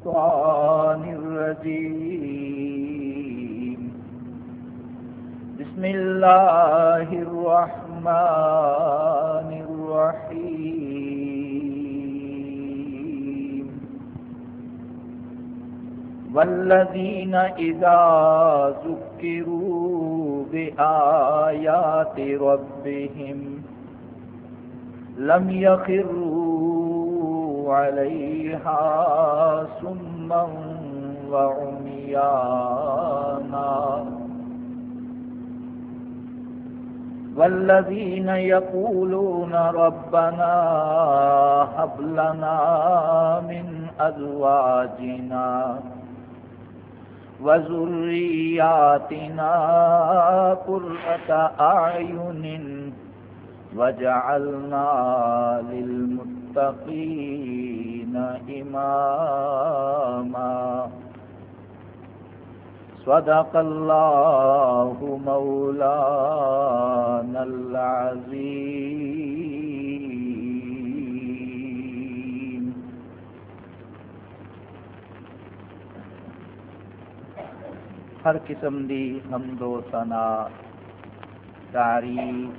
الشيطان الرجيم. بسم الله الرحمن الرحيم. والذين إذا ذكروا بآيات ربهم لم يخروا عليها سما وعميانا. والذين يقولون ربنا هب لنا من أزواجنا وذرياتنا قرة أعين وجعلنا للمتقين إماما. صدق الله مولانا العظيم. ہر قسم دی حمد و ثنا تعریف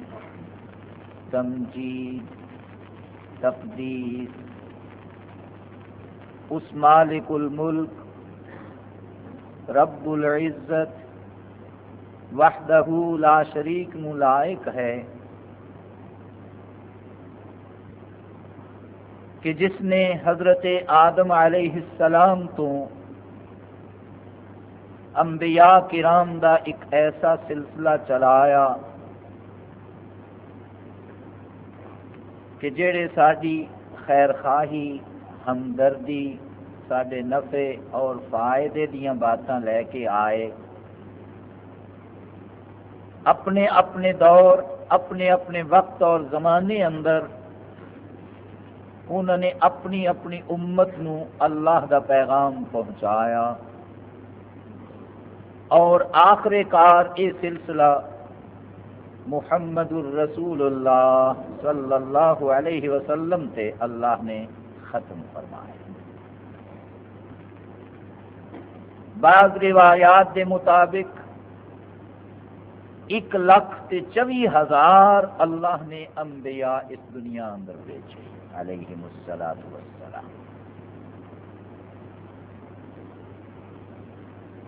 تمجید تقدیس اس مالک الملک، رب العزت، وحدہ لا شریک ملائک ہے۔ کہ جس نے حضرت آدم علیہ السلام تو انبیاء کرام دا ایک ایسا سلسلہ چلایا کہ جڑے ساری خیر خواہی ہمدردی سڈے نفع اور فائدے دیا باتاں لے کے آئے۔ اپنے اپنے دور، اپنے اپنے وقت اور زمانے اندر انہوں نے اپنی اپنی امت نو اللہ دا پیغام پہنچایا۔ اور آخر کار یہ سلسلہ محمد الرسول اللہ صلی اللہ علیہ وسلم تے اللہ نے ختم فرمایا بعض روایات دے مطابق ایک لاکھ تے چوی ہزار اللہ نے انبیاء اس دنیا اندر بھیجے علیہ السلام والسلام۔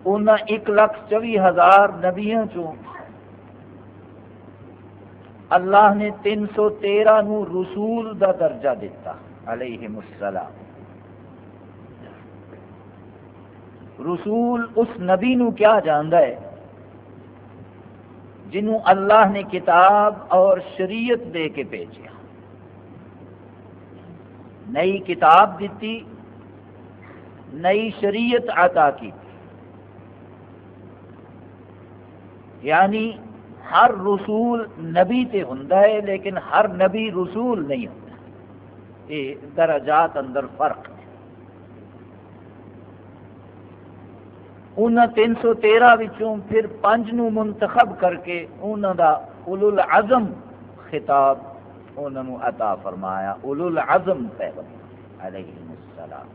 انہاں ایک لاکھ چوی ہزار نبیوں چوں اللہ نے تین سو تیرہ نو رسول دا درجہ دیتا علیہ السلام۔ رسول اس نبی نو کیا جاندا ہے؟ جنہوں اللہ نے کتاب اور شریعت دے کے بھیجا نئی کتاب دیتی، نئی شریعت عطا کی یعنی ہر رسول نبی تے ہوندا ہے، لیکن ہر نبی رسول نہیں ہوندا۔ یہ درجات اندر فرق ہے۔ انہاں تین سو تیرہ وچوں پھر پنج نو منتخب کر کے انہاں دا اولو العظم خطاب انہاں نو عطا فرمایا۔ اولو العظم پیغمبر علیہ السلام۔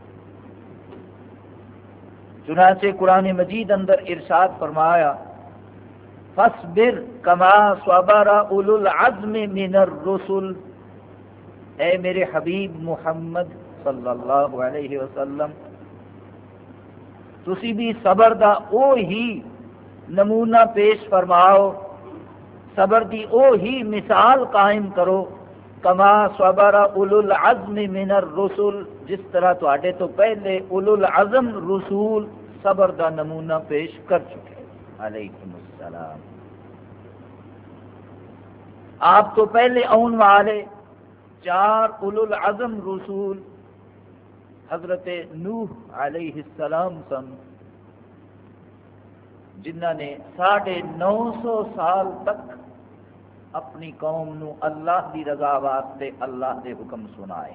چنانچہ قرآن مجید اندر ارشاد فرمایا فصبر کما صبر اولو العزم من الرسل۔ اے میرے حبیب محمد صلی اللہ علیہ وسلم، تسی بھی صبر دا او ہی نمونہ پیش فرماؤ، صبر دی او ہی مثال قائم کرو۔ کما صبر اولو العزم من الرسل، جس طرح تے تو پہلے اولو العزم رسول صبر دا نمونہ پیش کر چکے۔ علیکم السلام۔ آپ تو پہلے آن والے چار العظم رسول حضرت نوح علیہ السلام سن جنہ نے ساڑھے نو سو سال تک اپنی قوم نو اللہ دی رضا واسطے اللہ دے حکم سنائے۔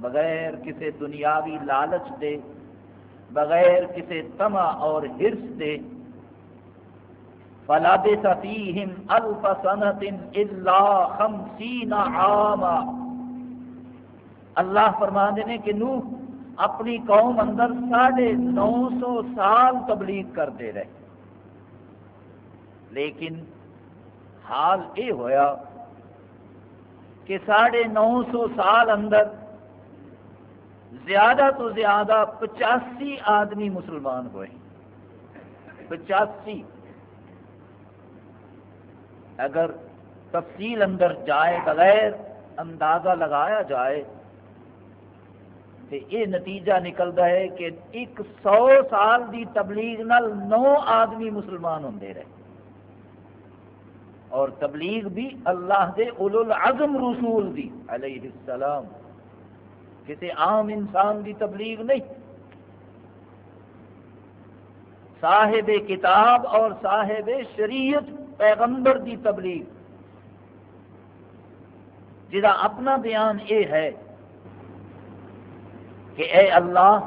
بغیر کسی دنیاوی لالچ دے، بغیر کسی تما اور ہرس دے فلابس فیہم الف سنت الا خمسین عاما۔ اللہ فرما نے کہ نوح اپنی قوم اندر ساڑھے نو سو سال تبلیغ کرتے رہے۔ لیکن حال یہ ہویا کہ ساڑھے نو سو سال اندر زیادہ تو زیادہ پچاسی آدمی مسلمان ہوئے۔ پچاسی۔ اگر تفصیل اندر جائے بغیر اندازہ لگایا جائے، تو یہ نتیجہ نکلتا ہے کہ ایک سو سال دی تبلیغ نال نو آدمی مسلمان ہوں رہے۔ اور تبلیغ بھی اللہ دے اولو العظم رسول دی، علیہ السلام۔ کسی عام انسان دی تبلیغ نہیں۔ صاحب کتاب اور صاحب شریعت پیغمبر دی تبلیغ۔ جہاں اپنا بیان یہ ہے کہ اے اللہ،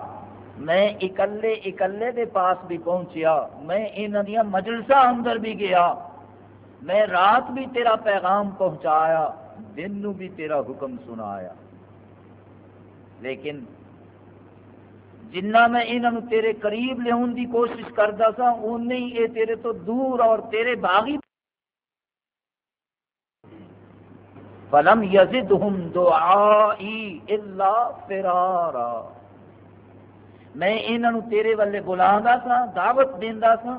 میں اکلے اکلے دے پاس بھی پہنچیا، میں انہوں دیا مجلسہ اندر بھی گیا، میں رات بھی تیرا پیغام پہنچایا، دن نو بھی تیرا حکم سنایا۔ لیکن جنہ میں انہوں تیرے قریب لیا دی کوشش کرتا سا ان یہ تیرے تو دور اور تیرے باغی فلم یزدہم دعائی الا فرارا۔ میں انہوں تیرے والے بلا سا دعوت دینا سا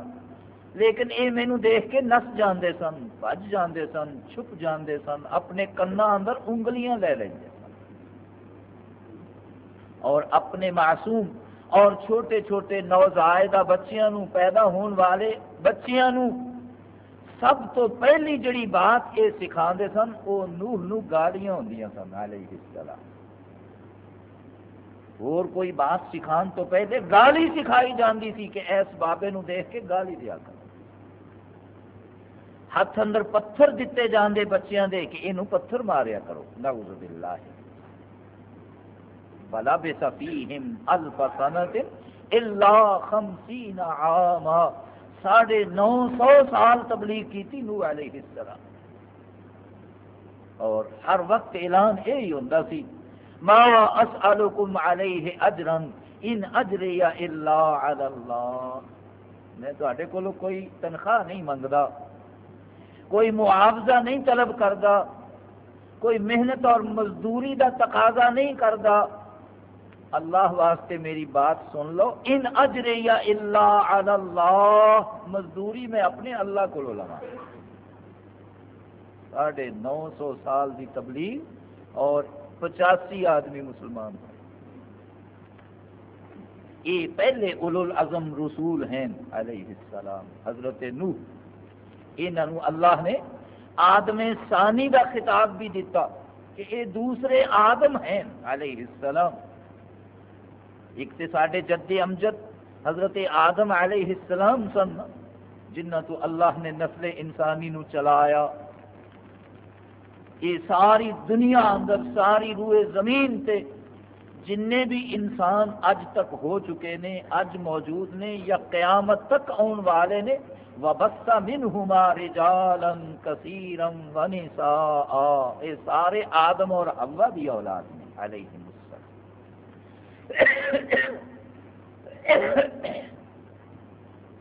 لیکن یہ مینو دیکھ کے نس جاندے سن، بج جاندے سن، چھپ جاندے سن، اپنے کنا اندر انگلیاں لے لیں سن۔ اور اپنے معصوم اور چھوٹے چھوٹے نوزائدہ بچیاں نو پیدا ہون والے بچیاں نو سب تو پہلی جڑی بات یہ سکھا سن، وہ نوح نو گالیاں ہوں سن، علیہ السلام۔ اور کوئی بات سکھان تو پہلے گالی سکھائی جاندی تھی کہ ایس بابے نو دیکھ کے گالی دیا کر۔ ہاتھ اندر پتھر دیتے جاندے بچیاں دے کہ یہ پتھر ماریا کرو۔ نعوذ باللہ۔ بلا بے سفیہم الف سنت الا خمسین عاما۔ ساڑھے نو سو سال تبلیغ کی تھی نو علیہ السلام۔ اور ہر وقت اعلان یہی ہوتا سی، ما اسألکم علیہ اجرن ان اجری الا علی اللہ میں تو کوئی تنخواہ نہیں منگتا کوئی معاوضہ نہیں طلب کرتا کوئی محنت اور مزدوری کا تقاضا نہیں کرتا اللہ واسطے میری بات سن لو۔ ان اجر یا اللہ اللہ۔ مزدوری میں اپنے اللہ کو لوا ساڑھے نو سو سال کی تبلیغ اور پچاسی آدمی مسلمان۔ یہ پہلے اولو العظم رسول ہیں علیہ السلام، حضرت نوح۔ انہوں اللہ نے آدم ثانی کا خطاب بھی دیتا کہ یہ دوسرے آدم ہیں علیہ السلام۔ ایک تو سارے جد امجد حضرت آدم علیہ السلام سن، جنہ تو اللہ نے نسل انسانی نو چلایا۔ یہ ساری دنیا اندر، ساری روئے زمین تے جن بھی انسان اج تک ہو چکے نے، اج موجود نے، یا قیامت تک آن والے نے۔ وبس منہما رجالا کثیرا ونساء۔ اے سارے آدم اور حوا بھی اولاد ہیں علیہ السلام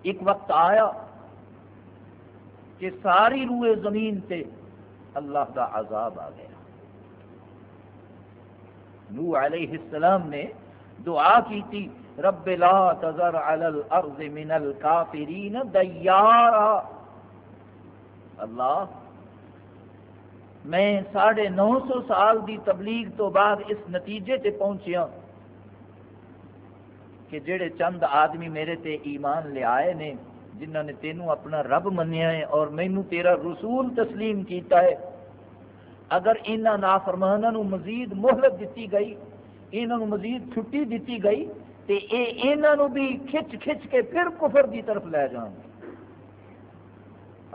ایک وقت آیا کہ ساری روئے زمین تے اللہ کا عذاب آ گیا۔ نو علیہ السلام نے دعا کی تھی، رب لا تذر على الارض من الكافرین دیارا۔ اللہ، میں ساڑھے نو سو سال دی تبلیغ تو بعد اس نتیجے تے پہنچیا۔ کہ جڑے چند آدمی میرے تے ایمان لے آئے نے جنہ نے تینوں اپنا رب منیا ہے اور مینو تیرا رسول تسلیم کیتا ہے۔ اگر انہوں نافرمانوں مزید مہلت دیتی گئی انہوں مزید چھٹی دیتی گئی، تے اے انہوں بھی کھچ کھچ کے پھر کفر دی طرف لے جان۔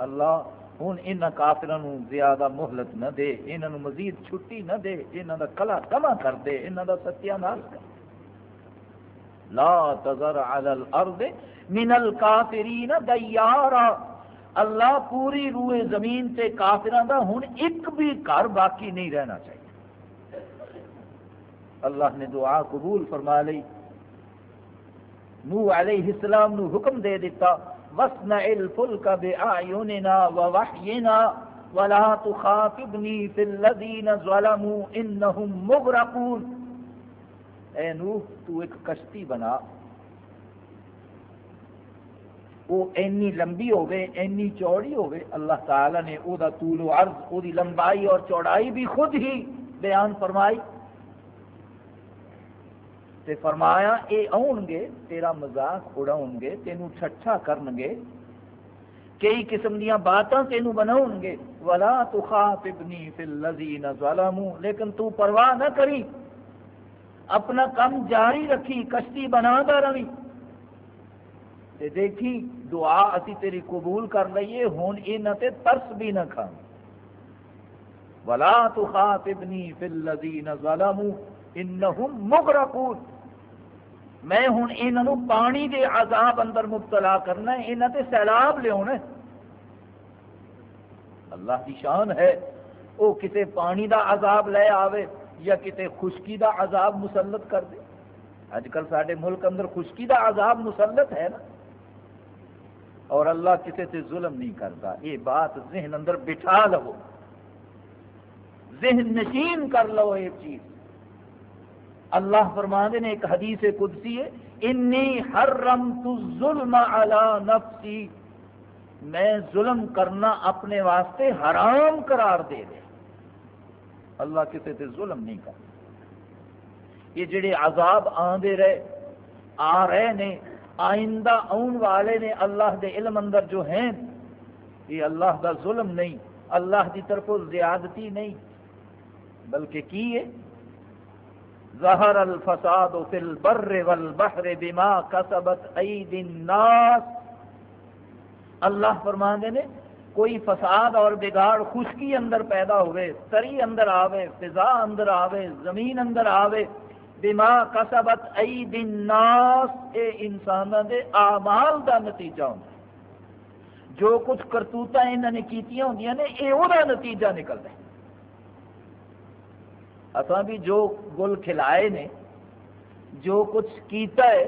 اللہ ہوں ان کافروں زیادہ مہلت نہ دے انہوں مزید چھٹی نہ دے انہوں دا کلا کما کر دے انہوں دا ستیہ ناس کر لا تذر علی الارض من الکافرین دیارا۔ اللہ پوری روئے زمین تے کافران دا ہوں ایک بھی گھر باقی نہیں رہنا چاہیے۔ اللہ نے دعا قبول فرما لی۔ نو علیہ السلام نو حکم دے دیتا وَسْنَعِ الْفُلْكَ بِأَعْيُنِنَا وَوَحْيِنَا وَلَا تُخَاطِبْنِي فِي الَّذِينَ ظَلَمُوا إِنَّهُمْ مُغْرَقُونَ۔ اے نوح، تو ایک کشتی بنا۔ وہ اینی لمبی ہوگی اینی چوڑی ہوگی اللہ تعالی نے او دا طول و عرض، او دی لمبائی اور چوڑائی بھی خود ہی بیان فرمائی۔ تے فرمایا، اے آن گے تیرا مزاق اڑاؤ گے تینوں ٹھٹھا کرن گے کئی قسم دیا باتاں تینوں بناؤ گے ولا تخاطبنی فی الذین ظلموا، لیکن تو پرواہ نہ کری۔ اپنا کم جاری رکھی، کشتی بنا دا رہی۔ تے دیکھی، دعا اسی تیری قبول کر لئیے، ہون نہ تے ترس بھی نہ کھا۔ ولا تخاطبنی فی الذین ظلموا انہم مغرقون۔ میں ہوں یہاں پانی دے عذاب اندر مبتلا کرنا ہے یہاں تے سیلاب لیا اللہ کی شان ہے وہ کتے پانی دا عذاب لے آوے۔ یا کتے خشکی دا عذاب مسلط کر دے۔ اج کل سارے ملک اندر خشکی دا عذاب مسلط ہے نا۔ اور اللہ کسی سے ظلم نہیں کرتا۔ یہ بات ذہن اندر بٹھا لو۔ ذہن نشین کر لو ایک چیز۔ اللہ فرمانے نے ایک حدیث قدسی ہے، انی حرمت الظلم علی نفسی. میں ظلم کرنا اپنے واسطے حرام قرار دے دے۔ اللہ کسی سے ظلم نہیں کرتا یہ جڑے عذاب آندے رہے، آ رہے نے، آئندہ آن والے نے اللہ دے علم اندر جو ہیں، یہ اللہ دا ظلم نہیں، اللہ دی طرف زیادتی نہیں۔ بلکہ کی ہے؟ ظہر الفساد فی البر والبحر بما کسبت عید الناس۔ اللہ فرماندے نے کوئی فساد اور بگاڑ خشکی اندر پیدا ہوئے تری اندر آوے، فضا اندر آوے، زمین اندر آوے، بما کسبت عید الناس، اے انسان دے اعمال دا نتیجہ ہوں جو کچھ کرتوتا انہوں نے کیتیاں ہوں نے، اے او دا نتیجہ نکلتا ہے۔ اصا بھی جو گل کھلائے نے، جو کچھ کیتا ہے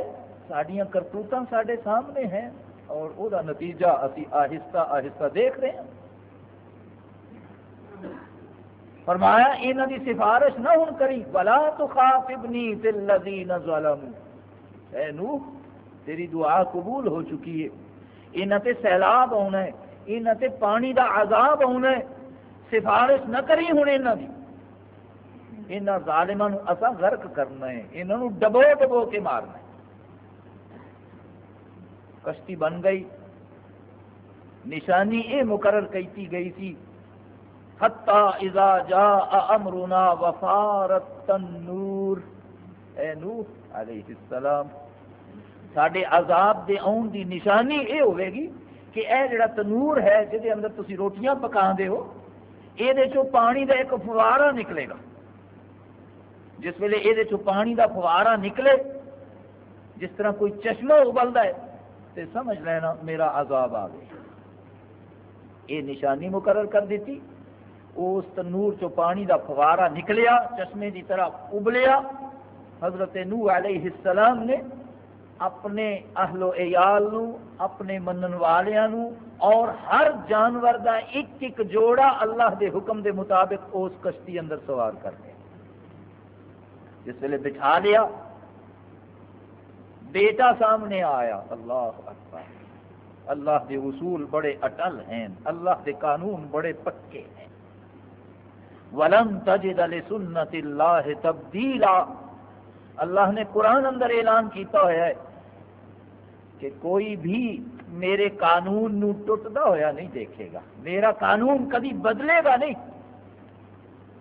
سڈیا کرتوت سارے سامنے ہیں۔ اور وہ نتیجہ اسی آہستہ آہستہ دیکھ رہے ہیں۔ فرمایا یہاں دی سفارش نہ ہوں کری۔ بلا تو خاطبنی فی الذین ظلموا۔ اے نو تیری دعا قبول ہو چکی ہے۔ یہاں تے سیلاب آنا ہے۔ یہاں تے پانی دا عذاب آنا ہے۔ سفارش نہ کری ہوں یہاں دی۔ یہاں ظالموں اصا غرق کرنا ہے۔ یہاں ڈبو ڈبو کے مارنا ہے۔ کشتی بن گئی۔ نشانی یہ مقرر کی گئی تھی حتی اذا جا امرنا وفارت تنور اے نوح علیہ السلام سڈے عذاب دے آن دی نشانی یہ ہوئے گی کہ اے جڑا تنور ہے جہد اندر تسی روٹیاں پکا دے ہو یہ پانی دا ایک فوارا نکلے گا۔ جس ویلے یہ پانی دا فوارا نکلے، جس طرح کوئی چشمہ ابلتا ہے تو سمجھ لینا میرا عذاب آ گیا۔ یہ نشانی مقرر کر دیتی، اس تنور چو پانی دا فوارا نکلیا، چشمے دی طرح ابلیا۔ حضرت نو علیہ السلام نے اپنے اہل و ایال نو، اپنے منن والیاں نو اور ہر جانور دا ایک ایک جوڑا اللہ دے حکم دے مطابق اس کشتی اندر سوار کر دیا۔ جس ویلے بٹھا لیا بیٹا سامنے آیا۔ اللہ اکبر۔ اللہ کے اصول بڑے اٹل ہیں۔ اللہ کے قانون بڑے پکے ہیں۔ ولم تجد لسنت اللہ تبدیلا۔ اللہ نے قرآن اندر اعلان کیتا ہوا ہے کہ کوئی بھی میرے قانون نو ٹوٹتا ہوا نہیں دیکھے گا۔ میرا قانون کبھی بدلے گا نہیں۔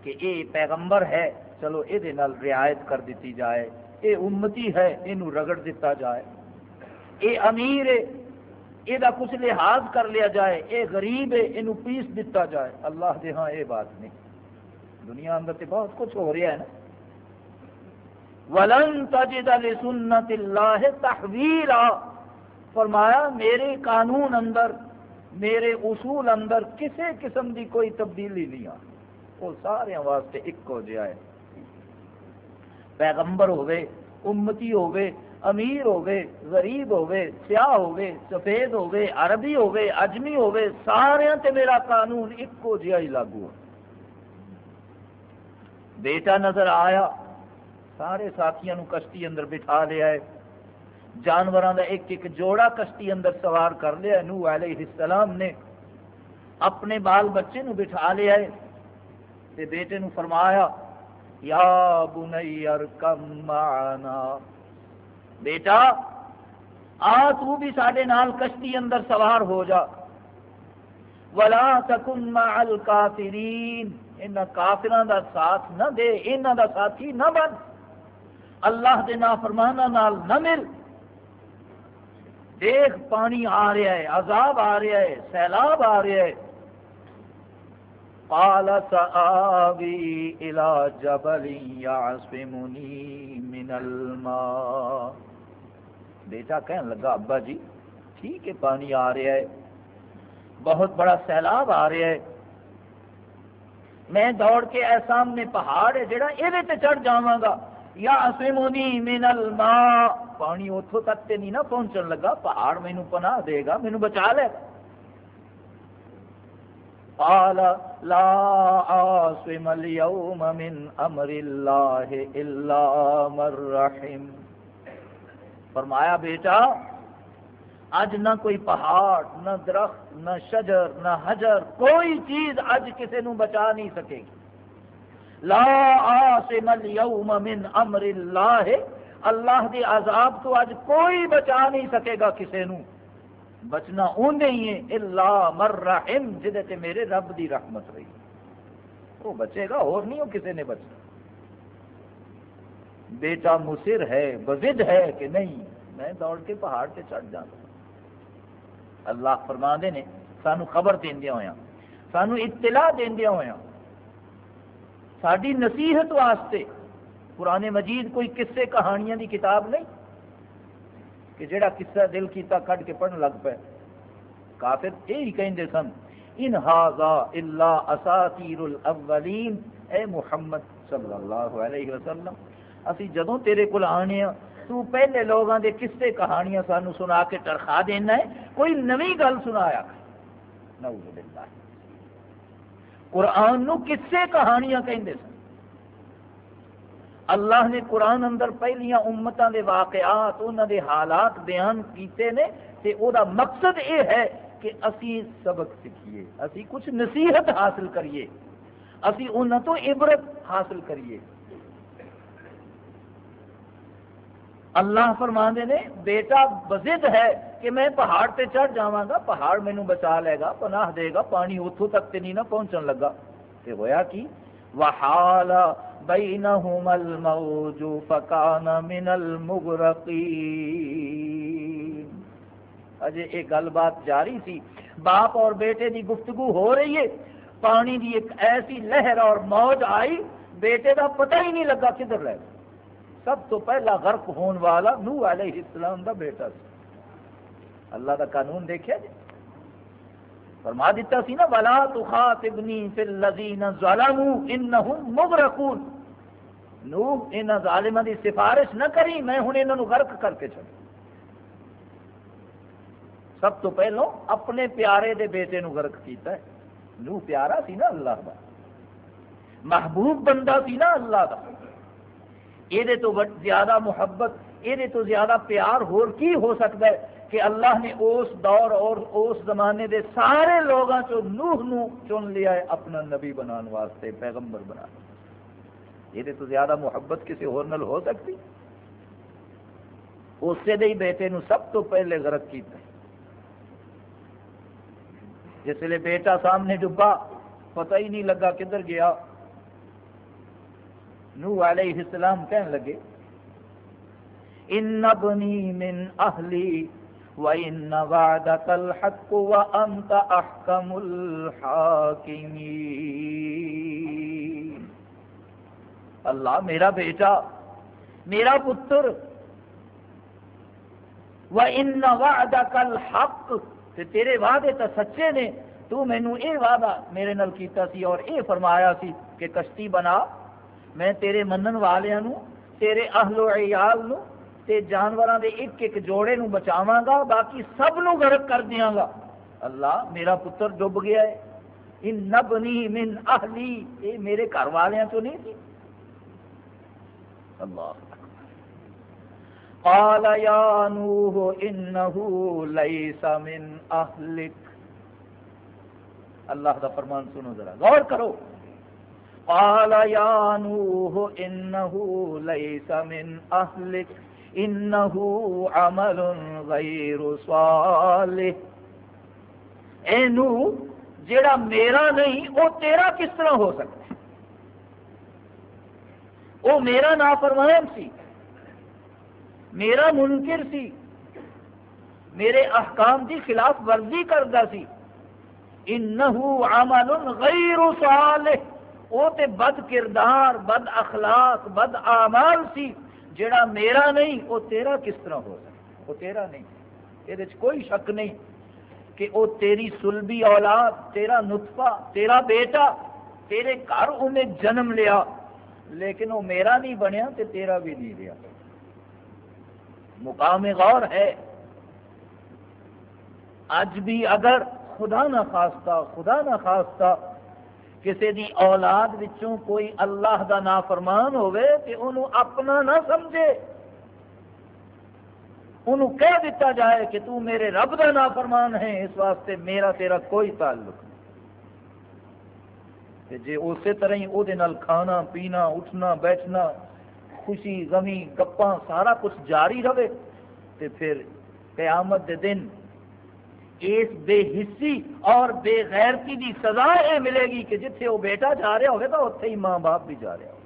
کہ یہ پیغمبر ہے، چلو یہ رعایت کر دیتی جائے۔ یہ امتی ہے یہ رگڑ دیتا جائے۔ یہ امیر ہے یہ کچھ لحاظ کر لیا جائے۔ یہ غریب ہے یہ پیس دیتا جائے۔ اللہ دے ہاں یہ بات نہیں۔ دنیا اندر تو بہت کچھ ہو رہا ہے نا۔ ولن تجد لسنت اللہ تحویلا۔ فرمایا، میرے قانون اندر، میرے اصول اندر کسی قسم کی کوئی تبدیلی نہیں آ۔ وہ سارے واسطے ایک ہو جائے۔ پیغمبر ہوئے امتی ہوئے امیر ہوئے غریب ہوئے سیاہ ہوئے سفید ہوئے عربی ہوئے اجمی ہوئے سارے تے میرا قانون ایکو جہا ہی لاگو بیٹا نظر آیا، سارے ساتھیوں کشتی اندر بٹھا لیا ہے۔ جانوروں کا ایک ایک جوڑا کشتی اندر سوار کر لیا نو علیہ السلام نے اپنے بال بچے نو بٹھا لیا ہے۔ تے بیٹے نو فرمایا یا بنی ارکم معنا۔ بیٹا آ تو بھی سڈے نال کشتی اندر سوار ہو جا۔ ولا تکن مع الکافرین۔ ان کافران دا ساتھ نہ دے، انہاں دا ساتھی نہ بن۔ اللہ دے نافرمانہ نال نہ مل۔ دیکھ، پانی آ رہا ہے، عذاب آ رہا ہے، سیلاب آ رہا ہے۔ قال سآوی الى جبل يعصمني من الماء۔ بیٹا کہنے لگا، ابا جی ٹھیک ہے، پانی آ رہا ہے۔ بہت بڑا سیلاب آ رہا ہے۔ میں دوڑ کے اے سامنے پہاڑ ہے، جڑا یہ چڑھ جاواں یا اسمونی من الماء۔ پانی اتوں تک تے نہیں نہ پہنچن لگا، پہاڑ مینو پناہ دے گا مینو بچا لے گا۔ قال لا عاصم اليوم من امر الله الا من رحم۔ فرمایا بیٹا اج نہ کوئی پہاڑ، نہ درخت، نہ شجر، نہ حجر، کوئی چیز اج کسی نو بچا نہیں سکے گی۔ لا عاصم اليوم من امر اللہ اللہ دی عذاب تو اج کوئی بچا نہیں سکے گا کسی نو بچنا ہی ہے اللہ مر رحم جہد میرے رب دی رحمت رہی۔ وہ بچے گا، اور نہیں ہو کسی نے بچنا۔ بیٹا مصر ہے بزد ہے کہ نہیں؟ میں دوڑ کے پہاڑ سے چڑھ جانا اللہ فرما دے نے، سانو خبر دیا ہوا سانو اطلاع دیا ہوا ساری نصیحت واسطے پرانے مجید کوئی قصے کہانیاں دی کتاب نہیں۔ کہ جڑا قصہ دل کیتا کٹ کے پڑھنے لگ پے۔ کافر یہی کہیں سن، ان ہاضا اللہ اساتیر الاولین اے محمد صلی اللہ علیہ وسلم، اسی جدوں تیرے کول آنے ہاں تو پہلے لوگاں دے قصے کہانیاں سانو سنا کے ترخا دینا ہے، کوئی نوی گل سنایا۔ نعوذ باللہ۔ قرآن نو قصے کہانیاں کہیں سن۔ اللہ نے قرآن اندر پہلیاں امتوں دے واقعات انہوں دے حالات بیان کیتے نے، تے او دا مقصد یہ ہے کہ اسی سبق سیکھیے، اسی کچھ نصیحت حاصل کریے، اسی انہوں تو عبرت حاصل کریے۔ اللہ فرما نے، بیٹا بزد ہے کہ میں پہاڑ تے چڑھ جاواں گا، پہاڑ مینو بچا لے گا، پناہ دے گا، پانی اتوں تک تے نہیں نہ پہنچن لگا۔ تے ہویا کی؟ وحال بینہم الموج فکان من المغرقین اجے ایک گل بات جاری سی باپ اور بیٹے دی گفتگو ہو رہی ہے، پانی دی ایک ایسی لہر اور موج آئی، بیٹے دا پتہ ہی نہیں لگا کدھر رہ سب تو پہلا غرق ہون والا نو علیہ السلام دا بیٹا سی۔ اللہ دا قانون دیکھا جی؟ فرما دیتا سی نا، ولا تخاطبنی فی الذین ظلموا انہم مغرقون۔ نوح ان ظالمہ دی سفارش نہ کری، میں ہن انہاں نو غرق کر کے چھڈ سب تو پہلو اپنے پیارے دے بیٹے نو غرق کیتا ہے۔ نوح پیارا سی نا اللہ دا۔ محبوب بندہ سی نا اللہ دا۔ یہ تو زیادہ محبت یہ تو زیادہ پیار ہور کی ہو سکتا ہے کہ اللہ نے اس دور اور اس زمانے دے سارے لوگوں چو نوح نو چن لیا ہے اپنا نبی بنان واسطے، پیغمبر بنا یہ تو زیادہ محبت کسی اور نل ہو سکتی۔ اسے دے بیٹے نو سب تو پہلے غرق کیتا ہے۔ جس لیے بیٹا سامنے ڈبا، پتہ ہی نہیں لگا کدھر گیا۔ نو علیہ السلام کہنے لگے، ان ابنی من اہلی وَإِنَّ وَعْدَكَ الْحَقُّ وَأَنْتَ أَحْكَمُ الْحَاكِمِينَ اللہ میرا بیٹا، میرا پتر۔ وَإِنَّ وَعْدَكَ الْحَقُّ۔ تیرے وعدے تو سچے نے۔ تو مینو اے وعدہ میرے نال کیتا سی اور اے فرمایا سی کہ کشتی بنا۔ میں تیرے منن والوں تیرے اہل و عیال نو تے جانوراں دے ایک ایک جوڑے نو بچاواں گا، باقی سب نو غرق کر دیاں گا۔ اللہ میرا پتر ڈب گیا ہے۔ ان نبنی من اہلی۔ اے میرے گھر والیاں تو نہیں تھی اللہ۔ قال یا نوح انه ليس من اهلك اللہ دا فرمان سنو ذرا، غور کرو۔ قال یا نوح انه ليس من اهلك انه عمل غیر صالح۔ اے نوح، جیڑا میرا نہیں وہ تیرا کس طرح ہو سکتا ہے؟ وہ میرا نافرمان سی، میرا منکر سی، میرے احکام کی خلاف ورزی کرتا سی۔ انہو عمل غیر صالح، وہ تے بد کردار، بد اخلاق، بد اعمال سی۔ جڑا میرا نہیں، وہ تیرا کس طرح ہو سکتا؟ وہ تیرا نہیں۔ یہ کوئی شک نہیں کہ وہ تیری سلبی اولاد، تیرا نطفہ، تیرا بیٹا، تیرے گھر انہیں جنم لیا۔ لیکن وہ میرا نہیں بنیا تو تیرا بھی نہیں لیا مقام غور ہے۔ اج بھی اگر خدا نہ خواستہ، خدا نہ خواستہ کسی دی اولاد وچوں کوئی اللہ دا نافرمان ہوئے کہ انہوں اپنا نہ سمجھے۔ انہوں کہہ دیتا جائے کہ تو میرے رب دا نافرمان ہے اس واسطے میرا تیرا کوئی تعلق نہیں۔ جی اسی طرح ہی وہ کھانا، پینا، اٹھنا، بیٹھنا، خوشی، غمی، گپاں، سارا کچھ جاری رہے تو پھر قیامت دے دن اس بے حصی اور بے غیرتی دی سزا یہ ملے گی کہ جتھے وہ بیٹا جا رہا ہوگا تو اتنے ہی ماں باپ بھی جا رہا ہو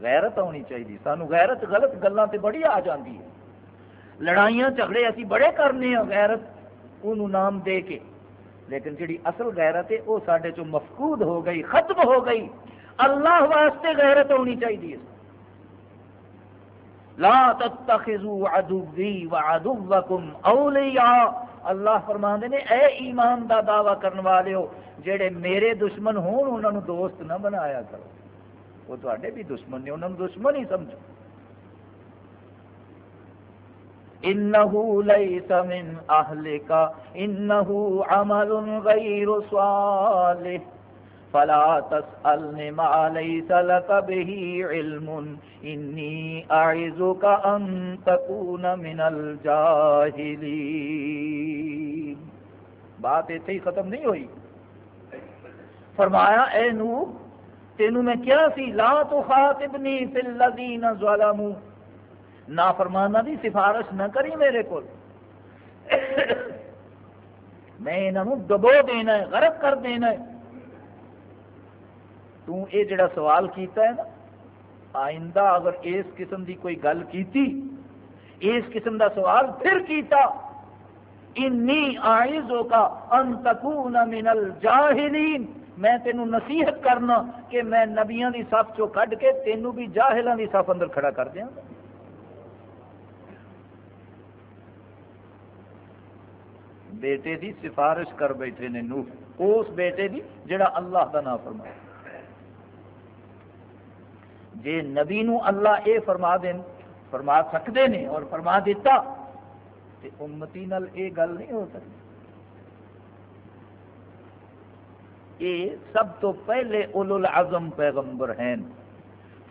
غیرت ہونی چاہیے۔ سانو غیرت غلط گلوں سے بڑی آ جاتی ہے۔ لڑائیاں جھگڑے اسی بڑے کرنے ہیں۔ غیرت انہوں نام دے کے لیکن جڑی اصل غیرت ہے، وہ سارے چو مفقود ہو گئی، ختم ہو گئی۔ اللہ واسطے غیرت ہونی چاہیے۔ لا تتخذوا عدوی وعدوکم اولیاء۔ اللہ فرمان نے، اے ایمان دا دعویٰ کرنے والے ہو، جڑے میرے دشمن ہون انہوں نے دوست نہ بنایا کرو۔ وہ تے بھی دشمن نے انہوں نے دشمن ہی سمجھو۔ انه ليس من اهلك انه عمل غير صالح. فلا تسألني ما ليس لك به علم، إني أعزك أن تكون من الجاهلين. بات ایتھے ہی ختم نہیں ہوئی. فرمایا، اے نو تینوں میں کیا سی؟ لا تخاطبنی فی الذین ظلموا. نافرمانا دی، سفارش نہ کری میرے کو میں انہوں دبو دینا ہے، غرق کر دینا ہے۔ تو اے جڑا سوال کیتا ہے نا، آئندہ اگر اس قسم دی کوئی گل کیتی، اس قسم دا سوال پھر کیتا، انی آئزو کا ان تکون من الجاہلین۔ میں تینوں نصیحت کرنا کہ میں نبیاں دی صف چو کڈ کے تینوں بھی جاہلاں دی صف اندر کھڑا کر دیاں۔ بیٹے دی سفارش کر بیٹھے نے نوح۔ اس بیٹے دی جڑا اللہ کا نام فرمایا جے نبی نو اللہ اے فرما دین، فرما سکتے نے اور فرما دیتا، تے امتی نال اے گل نہیں ہو سکتی اے سب تو پہلے اولو العظم پیغمبر ہیں۔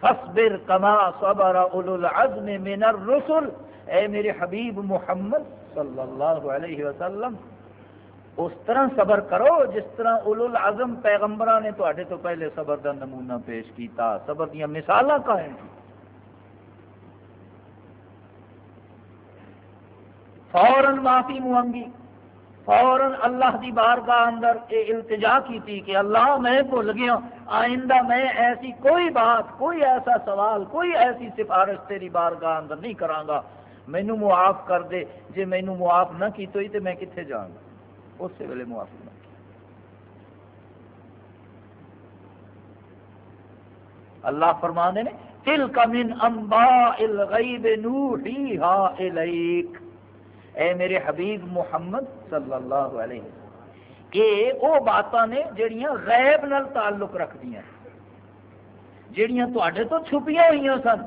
فصبر کما صبر اولو العظم من الرسل۔ اے میرے حبیب محمد صلی اللہ علیہ وسلم، اس طرح صبر کرو جس طرح اولو العظم پیغمبران نے تے تو پہلے صبر کا نمونہ پیش کیتا۔ صبر دیا مثال قائم کی فوراً معافی مانگی۔ فوراً اللہ دی بارگاہ اندر یہ التجا کی تھی کہ اللہ میں بھول گیا، آئندہ میں ایسی کوئی بات، کوئی ایسا سوال، کوئی ایسی سفارش تیری بارگاہ اندر نہیں کرانگا مینو معاف کر دے جی مینو معاف نہ کی تو میں کتنے جاؤں گا؟ اسی ویلے معافی نہ اللہ فرمانے نے تل من امبا الغیب نوحیہا الیک اے میرے حبیب محمد صلی اللہ علیہ وسلم، کہ وہ باتاں نے جڑیاں غیب نال تعلق رکھ دیا جہیا تو چھپیاں ہوئی سن۔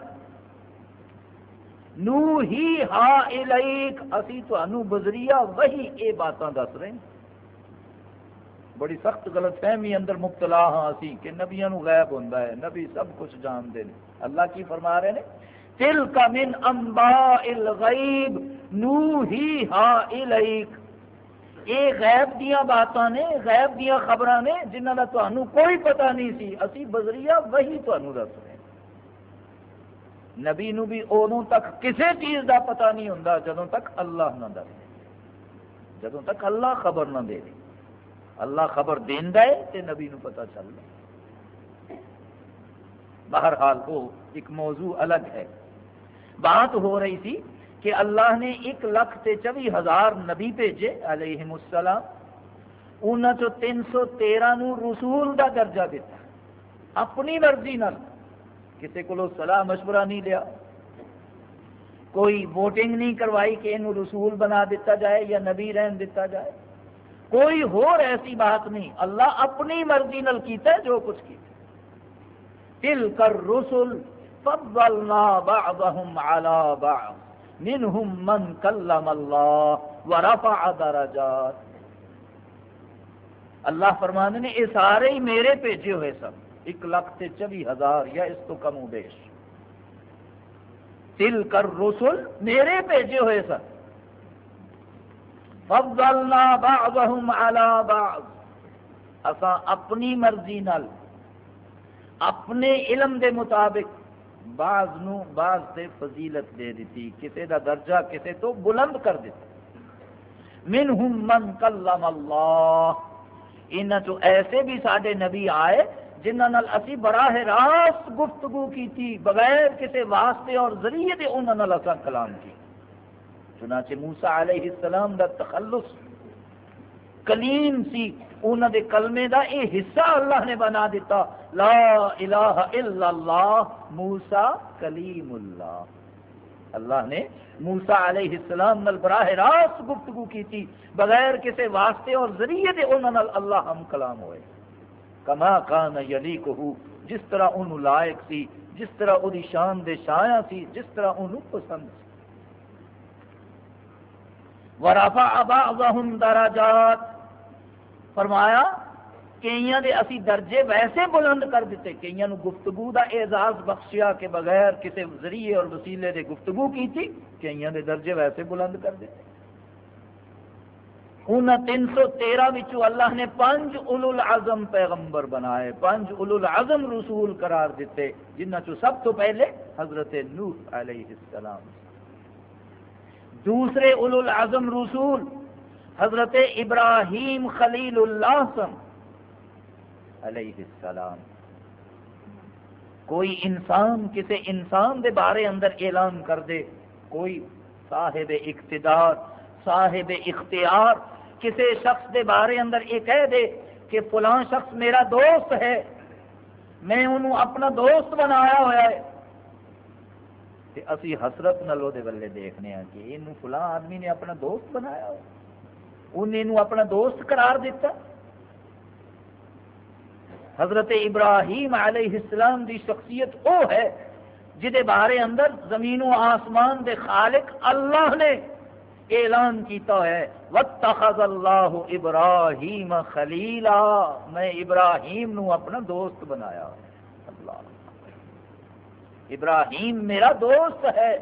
نو ہی ہا الیک، اسی تو بزریا وہی اے باتاں دس رہے ہیں۔ بڑی سخت غلط فہمی اندر مبتلا ہاں اسی کہ نبیاں نو غیب ہوندا ہے، نبی سب کچھ جانتے ہیں۔ اللہ کی فرما رہے ہیں تل کا من انباء الغیب نو ہی ہا الیک۔ یہ غیب دیا باتاں نے، غیب دیا خبراں نے، جنہاں دا تانوں کوئی پتہ نہیں سی، اسی بزریا وہی تانوں دس رہے نبی نو بھی ادو تک کسی چیز دا پتہ نہیں ہوں جدوں تک اللہ نہ دے۔ جدوں تک اللہ خبر نہ دے۔ دے اللہ خبر دینا ہے تے نبی نو پتہ چل رہا بہرحال وہ ایک موضوع الگ ہے۔ بات ہو رہی تھی کہ اللہ نے ایک لاکھ تے چوی ہزار نبی بھیجے علیہ السلام۔ انہوں چو تین سو تیرہ نو رسول دا درجہ دیتا۔ اپنی مرضی نال۔ کسی کو سلاح مشورہ نہیں لیا۔ کوئی ووٹنگ نہیں کروائی کہ یہ رسول بنا دیتا جائے یا نبی رہن دیتا جائے۔ کوئی اور ایسی بات نہیں۔ اللہ اپنی مرضی نل کیتا ہے جو کچھ کیتا تل کر رسول فضلنا بعضهم على بعض۔ منهم من كلم الله ورفع درجات۔ اللہ فرمانے نے، یہ سارے ہی میرے بھیجے ہوئے سب۔ ایک لاکھ سے چوی ہزار یا اس تو کم و بیش تل کر رسول میرے بھیجے ہوئے سن۔ فضلنا بعضهم على بعض۔ اسا اپنی مرضی نال، اپنے علم دے مطابق بعض نو بعض سے فضیلت دے دیتی کسے دا درجہ کسے تو بلند کر دیتا منہم من کلم اللہ۔ انہاں چو ایسے بھی ساڈے نبی آئے جنہوں اسی براہ راست گفتگو کی بغیر کسی واسطے اور ذریعے دے انہوں کلام کی۔ چنانچہ موسا علیہ السلام دا تخلص کلیم سی انہوں دے کلمے دا اے حصہ اللہ نے بنا دیتا۔ لا الہ الا اللہ موسا کلیم اللہ۔ اللہ نے موسا علیہ السلام نل براہ راست گفتگو کی تھی بغیر کسی واسطے اور ذریعے دے انہوں اللہ ہم کلام ہوئے۔ کما کان یلی کو جس طرح ان لائق سی، جس طرح وہ شان دے شایا سی، جس طرح ان پسند سی۔ ورافا ابا دراجات فرمایا کئی دے اسی درجے ویسے بلند کر دیتے کئی گفتگو دا اعزاز بخشیا کے بغیر کسی ذریعے اور وسیلے دے گفتگو کی تھی کئی دے درجے ویسے بلند کر دیتے۔ انہیں تین سو تیرہ اللہ نے پانچ اول العظم پیغمبر بنائے، پانچ اول العظم رسول قرار دیتے جنہ چو سب تو پہلے حضرت نوح علیہ السلام۔ دوسرے اول العظم رسول حضرت ابراہیم خلیل اللہ سم علیہ السلام۔ کوئی انسان کسی انسان دے بارے اندر اعلان کر دے، کوئی صاحب اقتدار، صاحب اختیار کسی شخص دے بارے اندر یہ کہہ دے کہ فلاں شخص میرا دوست ہے، میں انہوں اپنا دوست بنایا ہوا ہے۔ تے اسی حسرت نلو دے بلے دیکھنے ہیں کہ انہوں فلاں آدمی نے اپنا دوست بنایا ہوا انہوں اپنا دوست قرار دیتا۔ حضرت ابراہیم علیہ السلام دی شخصیت او ہے، جدے بارے اندر زمین و آسمان دے خالق اللہ نے اعلان کیتا ہے، وَاتَّخَذَ اللَّهُ ابراہیم خلیلا میں ابراہیم نو اپنا دوست بنایا۔ اللہ۔ ابراہیم میرا دوست ہے۔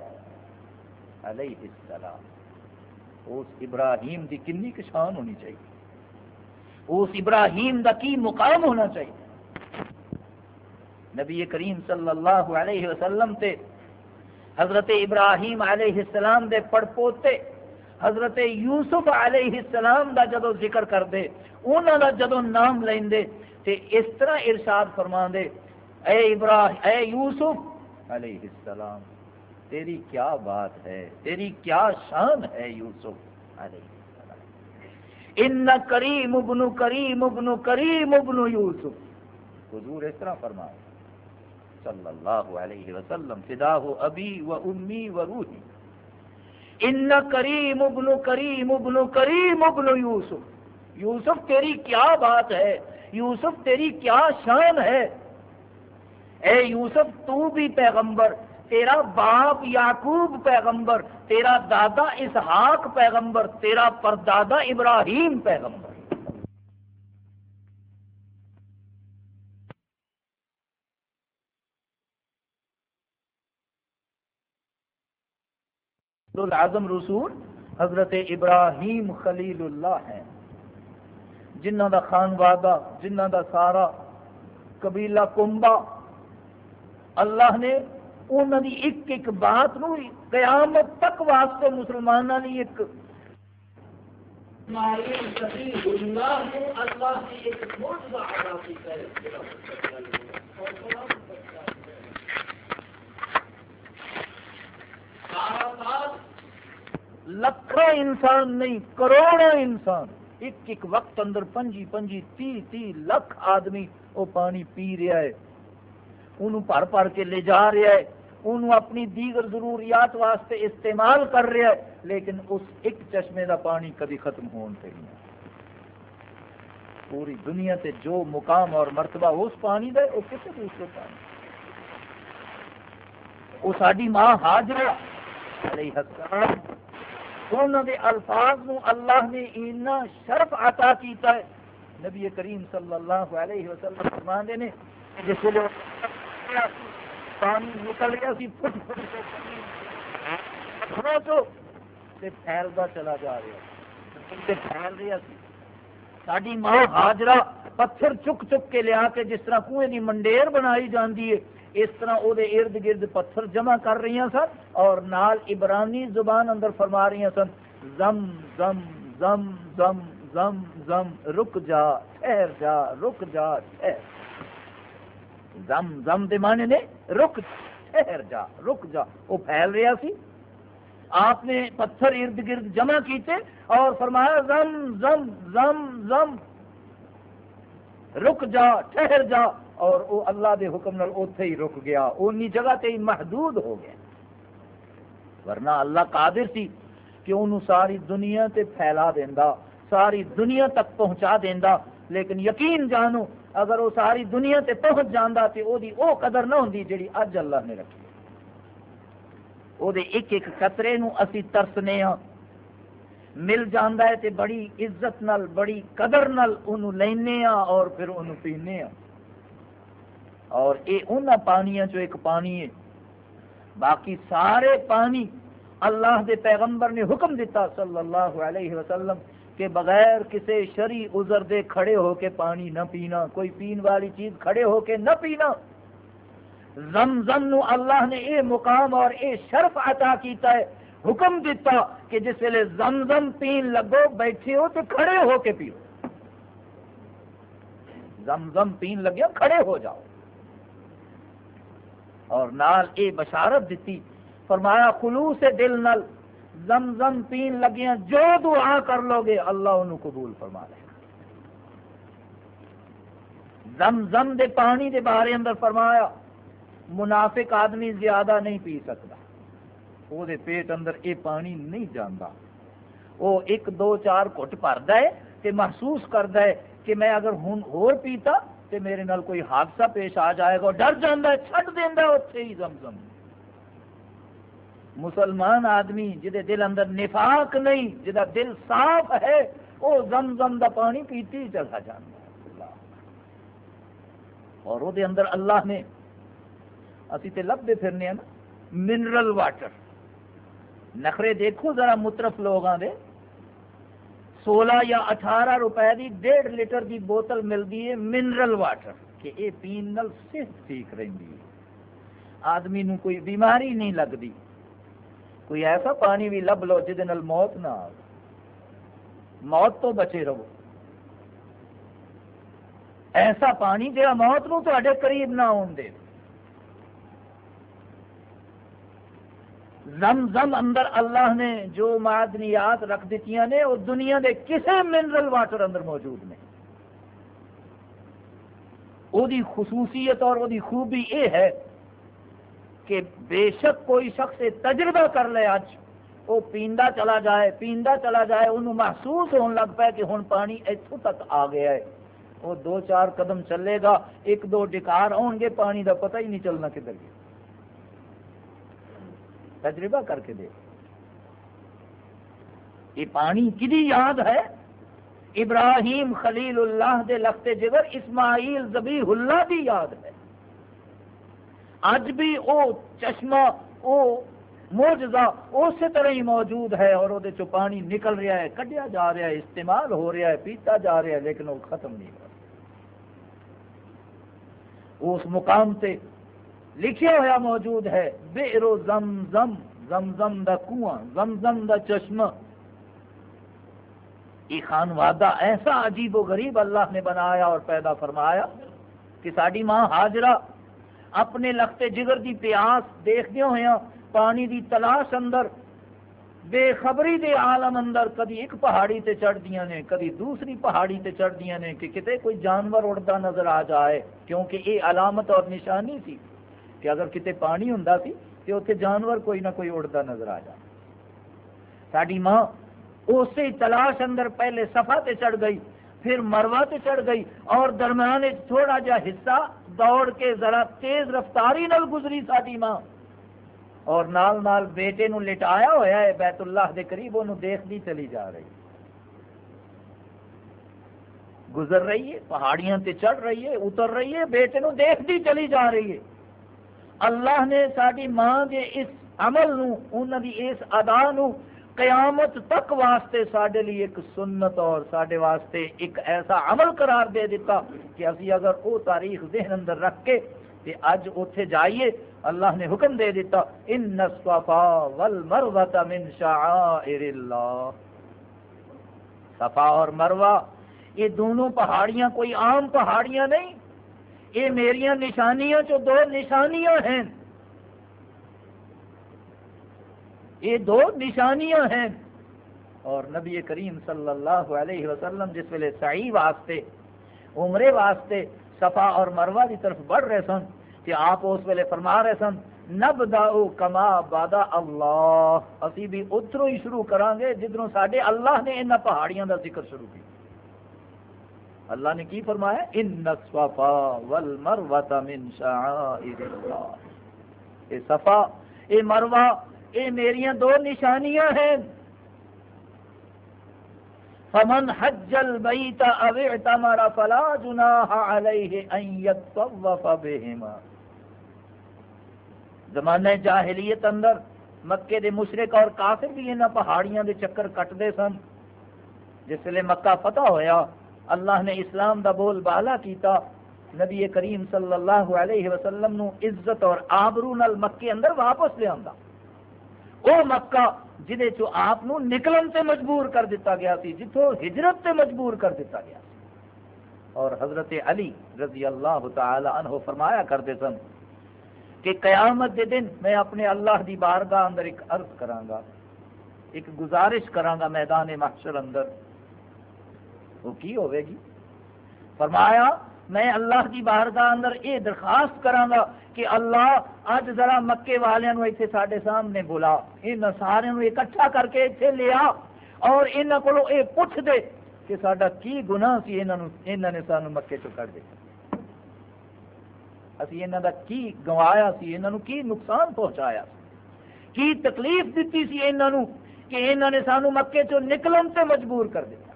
علیہ السلام۔ اس ابراہیم دی کنی کشان ہونی چاہیے۔ اس ابراہیم دا کی مقام ہونا چاہیے۔ نبی کریم صلی اللہ علیہ وسلم تے حضرت ابراہیم علیہ السلام دے پڑ پوتے حضرت یوسف علیہ السلام دا جدو ذکر کر دے انہوں دا جدو نام لین دے تے اس طرح ارشاد فرما دے اے ابراہیم اے یوسف علیہ السلام، تیری کیا بات ہے؟ تیری کیا شان ہے یوسف علیہ السلام؟ ان کریم ابن کریم ابن کریم ابن یوسف۔ حضور اس طرح فرما صلی اللہ علیہ وسلم فداہ ابی و امی و روحی۔ ان کریم ابن کریم ابن کریم ابن یوسف یوسف تیری کیا بات ہے؟ یوسف تیری کیا شان ہے؟ اے یوسف، تو بھی پیغمبر، تیرا باپ یعقوب پیغمبر، تیرا دادا اسحاق پیغمبر، تیرا پردادا ابراہیم پیغمبر۔ العظم رسول حضرت ابراہیم خلیل اللہ ہیں۔ جنہ دا خان وادہ جنہ دا سارا قبیلہ کمبا اللہ نے انہوں دی ایک ایک بات نو قیامت تک واسطے مسلمانوں نے ایک لکھوں انسان نہیں کروڑوں انسان۔ ایک ایک وقت اندر پنجی پنجی، تی تی لکھ آدمی وہ پانی پی رہا ہے۔ انہوں پھر پھر کے لے جا رہا ہے۔ انہوں اپنی دیگر ضروریات واسطے استعمال کر رہا ہے، لیکن اس ایک چشمے دا پانی کبھی ختم ہون سے نہیں۔ پوری دنیا سے جو مقام اور مرتبہ اس پانی دا ہے، وہ کسی دوسرے پانی وہ ساری ماں حاضرہ علیہ السلام۔ انہوں نے الفاظ نو اللہ نے اینا شرف عطا کیتا ہے۔ نبی کریم صلی اللہ علیہ وسلم فرماندے نے جس لیے پانی نکل گیا سی، پھٹ پھٹ کے تو پھیلتا چلا جا رہا تے پھیل رہا سی۔ ساری ماں حاجرہ پتھر چک چک کے لیا کے جس طرح کنویں کی منڈیر بنائی جاتی ہے اس طرح وہ ارد گرد پتھر جمع کر رہی سن اور نال عبرانی زبان اندر فرما رہی سن، زم زم زم زم زم زم، رک جا، ٹھہر جا، رک جا، ٹھہر۔ زم زم دے معنی نے رک، ٹھہر جا، رک جا۔ وہ پھیل رہا سی۔ آپ نے پتھر ارد گرد جمع کیتے اور فرمایا، زم زم زم زم رک جا، ٹھہر جا۔ اور وہ اللہ دے حکم نال اوتھے ہی رک گیا۔ اونی جگہ تے ہی محدود ہو گیا۔ ورنہ اللہ قادر سی کہ انہوں ساری دنیا تے پھیلا دیندا، ساری دنیا تک پہنچا دیندا۔ لیکن یقین جانو، اگر وہ ساری دنیا تے پہنچ جانا تو وہ او قدر نہ ہوں جی اج اللہ نے رکھی۔ وہ ایک ایک قطرے نو اسی ترسنے ہاں۔ مل جانا ہے تے بڑی عزت نال، بڑی قدر نال انہوں لینے ہاں اور پھر انہوں پینے ہاں اور اے ان پانیاں جو ایک پانی ہے۔ باقی سارے پانی اللہ دے پیغمبر نے حکم دیتا صلی اللہ علیہ وسلم کہ بغیر کسی شری عذر دے کھڑے ہو کے پانی نہ پینا، کوئی پین والی چیز کھڑے ہو کے نہ پینا۔ زم زم نو اللہ نے اے مقام اور اے شرف عطا کیتا ہے۔ حکم دیتا کہ جس ویلے زم زم پین لگو، بیٹھے ہو تو کھڑے ہو کے پیو۔ زم زم پین لگیا کھڑے ہو جاؤ۔ اور نال اے بشارت دیتی فرمایا، خلوص دل نل زم زم پین لگیاں جو دعا کر لو گے، اللہ انہوں قبول فرما لے زم زم دے پانی دے بارے اندر فرمایا، منافق آدمی زیادہ نہیں پی سکتا۔ وہ پیٹ اندر اے پانی نہیں جانا وہ ایک دو چار گٹ بھرد ہے کہ محسوس کرتا ہے کہ میں اگر ہوں ہور پیتا تو میرے نال کوئی حادثہ پیش آ جائے گا ڈر جانا ہے چھٹ دینا اتنے ہی زم زم مسلمان آدمی جہے دل اندر نفاق نہیں جہاں دل صاف ہے وہ زم زم دا پانی پیتی چلا جانا اور وہ اندر اللہ نے اسی تے لبے پھرنے ہیں نا منرل واٹر نخرے دیکھو ذرا مترف لوگوں دے سولہ یا اٹھارہ روپے دی ڈیڑھ لیٹر دی بوتل ملتی ہے منرل واٹر، کہ یہ پین نل صحت ٹھیک رہی آدمی نو کوئی بیماری نہیں لگتی کوئی ایسا پانی بھی لب لو جہد موت نہ آ موت تو بچے رہو۔ ایسا پانی جہاں موت نو تے قریب نہ آن دے۔ زم زم اندر اللہ نے جو معدنیات رکھ دیتی نے وہ دنیا دے کسے منرل واٹر اندر موجود نے وہ خصوصیت اور وہ خوبی یہ ہے کہ بے شک کوئی شخص تجربہ کر لے اج وہ پیندا چلا جائے، پیندا چلا جائے، انہوں محسوس ہونے لگ پائے کہ ہوں پانی اتوں تک آ گیا ہے۔ وہ دو چار قدم چلے گا، ایک دو ڈکار آن گے، پانی دا پتہ ہی نہیں چلنا کدھر گیا۔ تجربہ کر کے دے یہ پانی کدی یاد ہے؟ ابراہیم خلیل اللہ دے لختے جگر، اسماعیل زبی اللہ دی یاد ہے۔ اج بھی او چشمہ او موجزہ اسی طرح ہی موجود ہے اور وہ او پانی نکل رہا ہے، کڈیا جا رہا ہے، استعمال ہو رہا ہے، پیتا جا رہا ہے، لیکن وہ ختم نہیں ہو رہا اس مقام سے لکھیا ہوا موجود ہے۔ بے رو زم زم زم زم دا کنواں زم زم دا چشمہ۔ یہ خان ایسا عجیب و غریب اللہ نے بنایا اور پیدا فرمایا کہ ساری ماں حاجرہ اپنے لختے جگر دی پیاس دیکھدے ہوئے پانی دی تلاش اندر، بے خبری دے عالم اندر کدی ایک پہاڑی تے چڑھ دیا نے، کدی دوسری پہاڑی تے چڑھ دیا نے کہ کتے کوئی جانور اڑتا نظر آ جائے کیونکہ یہ علامت اور نشانی سی۔ کہ اگر کتے پانی ہوں سی تو اتنے جانور کوئی نہ کوئی اڑتا نظر آ جائے ساری ماں اسی تلاش اندر پہلے صفا تے چڑھ گئی، پھر مروا تے چڑھ گئی اور درمیان تھوڑا جا حصہ دوڑ کے ذرا تیز رفتاری نل گزری ساری ماں۔ اور نال نال بیٹے نو لٹایا ہوا ہے، بیت اللہ دے قریب انہوں دیکھتی چلی جا رہی۔ گزر رہی ہے، پہاڑیاں تے چڑھ رہی ہے، اتر رہی ہے، بیٹے نو دیکھتی چلی جا رہی ہے۔ اللہ نے ساری ماں کے اس عمل نو انہوں دی اس ادا نو قیامت تک واسطے سڈے لیے ایک سنت اور سڈے واسطے ایک ایسا عمل قرار دے دیتا کہ اسی اگر وہ تاریخ ذہن اندر رکھ کے اج اتے جائیے، اللہ نے حکم دے دیتا ان صفا والمروۃ من شعائر اللہ. صفا اور مروہ، یہ دونوں پہاڑیاں، کوئی عام پہاڑیاں نہیں یہ میری نشانیاں جو دو نشانیاں ہیں۔ یہ دو نشانیاں ہیں۔ اور نبی کریم صلی اللہ علیہ وسلم جس ویلے سعی واسطے، عمرے واسطے صفا اور مروہ کی طرف بڑھ رہے سن کہ آپ اس ویلے فرما رہے سن نب داؤ کما بادا اللہ۔ اسی بھی ادھروں ہی شروع کران گے جدھروں سڈے اللہ نے ان پہاڑیاں دا ذکر شروع کیا۔ اللہ نے کی فرمایا ان صفا والمروۃ من شعائر اللہ اے صفا، اے مروہ، اے میریاں دو نشانیاں ہیں۔ فمن حج البیت او اعتمر فلا جناح علیہ ان یطوف بهما۔ زمانہ جاہلیت اندر مکے دے مشرق اور کافر بھی انہاں پہاڑیاں دے چکر کٹتے سن۔ جس لیے مکہ فتح ہویا۔ اللہ نے اسلام دا بول بالا کیتا۔ نبی کریم صلی اللہ علیہ وسلم نو عزت اور آبرو نال مکے اندر واپس لے آندا۔ او مکہ جہے چو آپ نکلن سے مجبور کر دیتا گیا سی جتوں ہجرت سے مجبور کر دیتا گیا اور حضرت علی رضی اللہ تعالی عنہ فرمایا کرتے سن کہ قیامت دے دن میں اپنے اللہ دی بارگاہ اندر ایک عرض کرانگا ایک گزارش کرانگا میدان محشر اندر۔ وہ کی ہوئے گی؟ فرمایا، میں اللہ کی بارگاہ اندر یہ درخواست کرانگا کہ اللہ اج ذرا مکے والوں اتنے سارے سامنے بلا۔ ان سارے اکٹھا کر کے اتنے لیا اور انہوں کو یہ پوچھ دے کہ سڈا کی گناہ سی انہوں نے سانو مکے چ کر دیا اسی انہوں کا کی گوایا سی انہوں کی نقصان پہنچایا کی تکلیف دیتی سی انہوں کہ انہوں نے سانو مکے چو نکلن سے مجبور کر دیا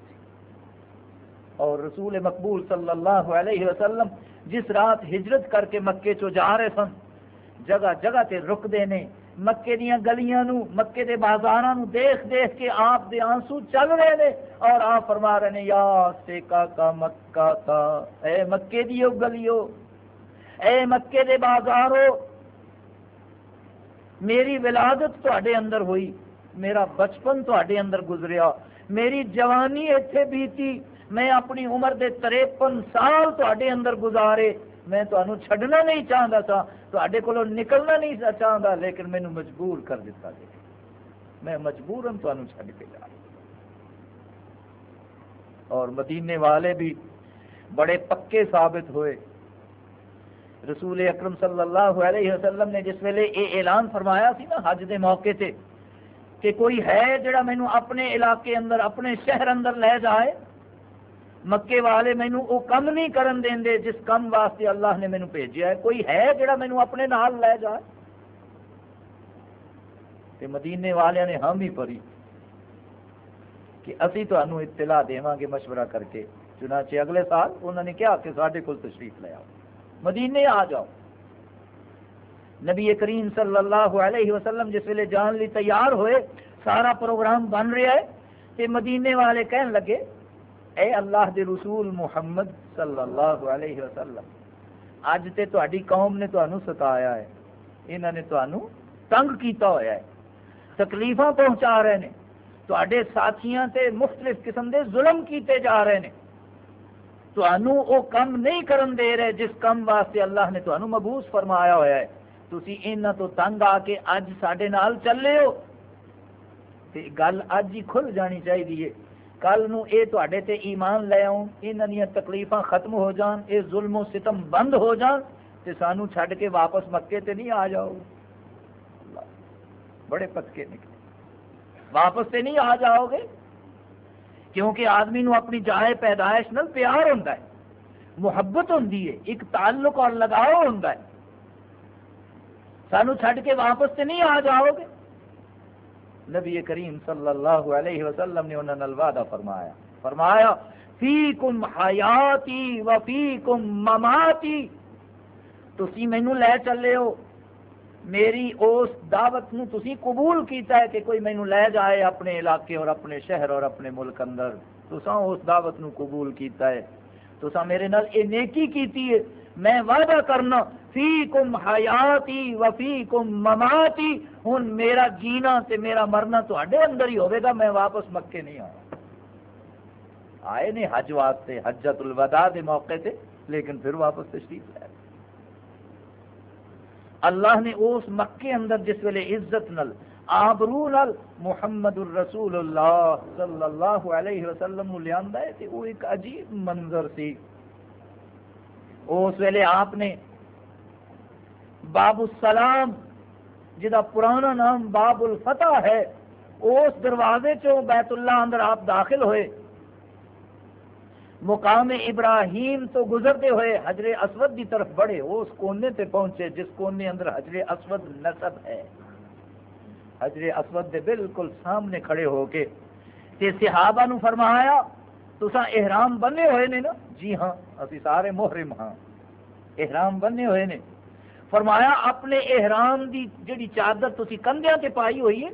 اور رسول مقبول صلی اللہ علیہ وسلم جس رات ہجرت کر کے مکے چو جا رہے سن، جگہ جگہ تے رک دے نے، مکے دیا گلیاں نو، مکے دے بازاراں نو دیکھ دیکھ کے آپ دے آنسو چل رہے نے اور آپ فرما رہے نے، یا سیکا کا مکہ کا، اے مکے دیو گلیو، اے مکے دے بازارو، میری ولادت تے اندر ہوئی، میرا بچپن تے اندر گزریا، میری جوانی اتنے بیتی میں اپنی عمر دے تریپن سال تے اندر گزارے، میں تمہیں چھڈنا نہیں چاہتا سا تے کو نکلنا نہیں چاہتا لیکن مینو مجبور کر دیتا گیا میں مجبور ہوں چھڈ کے جا اور مدینے والے بھی بڑے پکے ثابت ہوئے۔ رسول اکرم صلی اللہ علیہ وسلم نے جس ویلے یہ اعلان فرمایا سی نا حج دے موقع سے کہ کوئی ہے جڑا مینو اپنے علاقے اندر، اپنے شہر اندر لے جائے مکے والے مینو وہ کم نہیں کرن دیں دے جس کم واسطے اللہ نے مینو بھیجا ہے۔ کوئی ہے جڑا مینو اپنے نال لے جائے؟ کہ مدینے والے نے ہم ہی پری کہ ابھی تمہیں اطلاع دے گے مشورہ کر کے۔ چنانچہ اگلے سال انہوں نے کیا کہ سارے کو تشریف لے آؤ۔ مدینے آ جاؤ۔ نبی کریم صلی اللہ علیہ وسلم جس ویلے جان لی تیار ہوئے، سارا پروگرام بن رہا ہے۔ کہ مدینے والے کہن لگے اے اللہ دے رسول محمد صلی اللہ علیہ وسلم اج تے تہاڈی قوم نے تانوں ستایا ہے انہوں نے تانوں تنگ کیتا ہویا ہے، تکلیفاں پہنچا رہے ہیں تے ساتھیاں تے مختلف قسم دے ظلم کیتے جا رہے ہیں تنوع وہ کم نہیں کرن دے رہے جس کم واسطے اللہ نے تنوع مبوس فرمایا ہوا ہے۔ تھی یہاں تو تنگ آ کے اج سڈے نال چلے ہو، تے گل اج ہی کھل جانی چاہیے کل نو اے تے تے ایمان لے آؤں یہاں تکلیفاں ختم ہو جان، اے ظلم و ستم بند ہو جان، تے سانو چھڈ کے واپس مکے تے نہیں آ جاؤ۔ بڑے پتکے نکلے۔ واپس تے نہیں آ جاؤ گے؟ کیونکہ آدمی نو اپنی جائے پیدائش نال پیار ہوتا ہے، محبت ہوں ایک تعلق اور لگاؤ ہوں سانو چھڈ کے واپس سے نہیں آ جاؤ گے؟ نبی کریم صلی اللہ علیہ وسلم نے انہوں نے وعدہ فرمایا فرمایا فی کم حیاتی و فی کم مماتی۔ تھی مینو لے چلے ہو۔ میری اس دعوت نو تسی قبول کیتا ہے کہ کوئی مینو لے جائے اپنے علاقے اور اپنے شہر اور اپنے ملک اندر۔ تسا اس دعوت نو قبول کیتا ہے۔ تسا میرے نال اے نیکی کیتی ہے۔ میں وعدہ کرنا فی کم حیاتی و فی کم مماتی۔ ہوں میرا جینا تے میرا مرنا تے اندر ہی ہوئے گا، میں واپس مکے نہیں آیا آئے نہیں حج واسطے حجت الوداع دے موقع تے، لیکن پھر واپس تشریف لے اللہ نے اس مکے اندر جس ویلے عزت نل آبرو نل محمد الرسول اللہ صلی اللہ علیہ وسلم لیا ہے وہ ایک عجیب منظر سی۔ اس ویلے آپ نے باب السلام جہاں پرانا نام باب الفتح ہے، اس دروازے چو بیت اللہ اندر آپ داخل ہوئے۔ مقام ابراہیم تو گزرتے ہوئے حجر اسود کی طرف بڑھے، اس کونے تے پہنچے جس کونے اندر حجر اسود نصب ہے۔ حجر اسود دے بالکل سامنے کھڑے ہو کے تے صحابہ نو فرمایا تسا احرام بنے ہوئے نے نا؟ جی ہاں اسی سارے محرم ہاں۔ احرام بنے ہوئے نے۔ فرمایا، اپنے احرام دی جڑی چادر تسی کندھیاں تے پائی ہوئی ہے،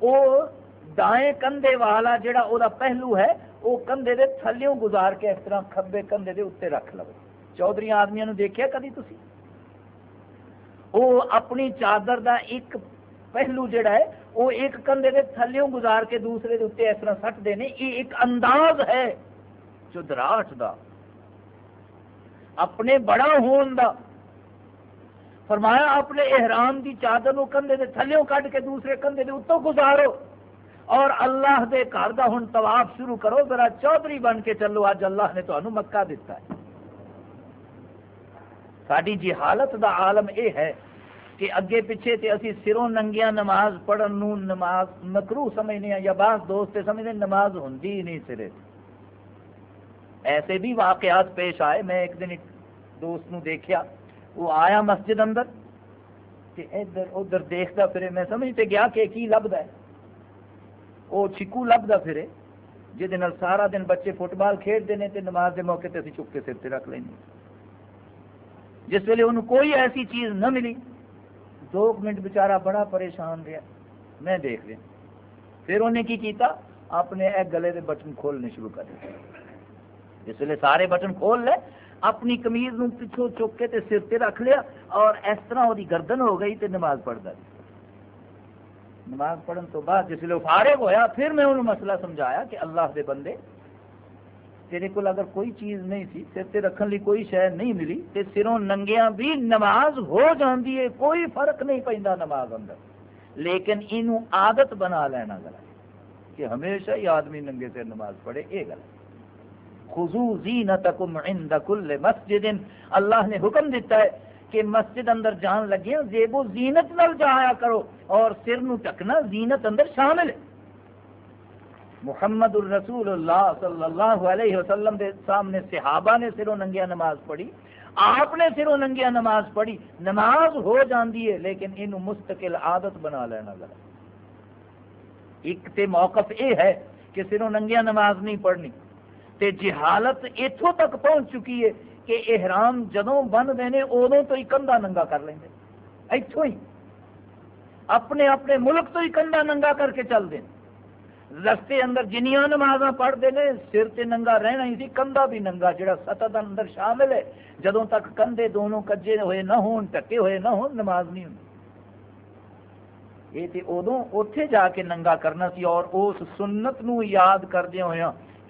او دائیں کندھے والا جڑا او دا پہلو ہے وہ کندھے دے تھلیوں گزار کے اس طرح کھبے کندھے دے اتنے رکھ لو۔ چودھری آدمیوں نے دیکھا کدی تسی؟ وہ اپنی چادر دا ایک پہلو جڑا ہے وہ ایک کندھے دے تھلیوں گزار کے دوسرے دے اتنے اس طرح سٹ دینے، یہ ایک انداز ہے جو دراٹ دا۔ اپنے بڑا ہون دا فرمایا اپنے احرام دی چادر نو کندھے دے تھلیوں کٹ کے دوسرے کندھے دے اتوں گزارو۔ اور اللہ دے گھر دا ہن طواف شروع کرو، ذرا چودھری بن کے چلو۔ اج اللہ نے تمہیں مکہ دیتا ہے۔ ساری جی حالت دا عالم اے ہے کہ اگے پیچھے تے اسی سروں ننگیاں نماز پڑھن نو نماز مکرو سمجھنے ہیں یا بعض دوست سمجھنے نماز ہوندی ہی نہیں سرے۔ ایسے بھی واقعات پیش آئے۔ میں ایک دن ایک دوست نو دیکھیا۔ وہ آیا مسجد اندر ادھر ادھر دیکھتا پھر میں سمجھتے گیا کہ کی لبدا ہے۔ وہ چیکو لبدا پھرے جہد سارا دن بچے فٹ بال کھیلتے ہیں تو نماز کے موقع تے چک کے سر سے رکھ لیں جس ویلے انہوں کوئی ایسی چیز نہ ملی، دو منٹ بچارا بڑا پریشان رہا۔ میں دیکھ لیا پھر انہیں کی کیتا؟ اپنے ایک گلے کے بٹن کھولنے شروع کر دیا جس ویلے سارے بٹن کھول لے اپنی کمیز نو پچھو چک کے تے سر تے رکھ لیا اور اس طرح وہ گردن ہو گئی تے نماز پڑھتا نماز پڑھن تو بعد جس لیے فارغ ہویا، پھر میں انہوں مسئلہ سمجھایا کہ اللہ دے بندے، تیرے کو اگر کوئی چیز نہیں تھی سر تے رکھن لی کوئی شہ نہیں ملی، تے سروں ننگیاں بھی نماز ہو جاندی ہے، کوئی فرق نہیں پہنتا نماز اندر۔ لیکن انہوں عادت بنا لینا گلا کہ ہمیشہ ہی آدمی ننگے سے نماز پڑھے یہ گل خزو زینتکم عند کل مسجد۔ اللہ نے حکم دیتا ہے کہ مسجد اندر جان لگے، زیب و زینت نل جایا کرو اور سر نو ٹکنا، زینت اندر شامل ہے۔ محمد الرسول اللہ صلی اللہ علیہ وسلم دے سامنے صحابہ نے سروں ننگیا نماز پڑھی۔ آپ نے سروں ننگیا نماز پڑھی۔ نماز ہو جاندی ہے، لیکن یہ مستقل عادت بنا لینا ذرا ایک تے موقف یہ ہے کہ سروں ننگیا نماز نہیں پڑھنی۔ تے جی جہالت اتوں تک پہنچ چکی ہے کہ احرام جدوں بن دینے ادوں تو ہی کندھا ننگا کر لیں اتوں ہی۔ اپنے اپنے ملک تو ہی کندھا ننگا کر کے چل دیں رستے اندر جنیاں نماز پڑھتے ہیں سر سے ننگا رہنا ہی سی، کندھا بھی ننگا، جڑا سطح اندر شامل ہے۔ جدوں تک کندھے دونوں کجے ہوئے نہ ہون ٹکے ہوئے نہ ہون، نماز نہیں ہوں یہ تو ادو اتے جا کے ننگا کرنا سی اور اس سنت نو یاد کردے ہوئے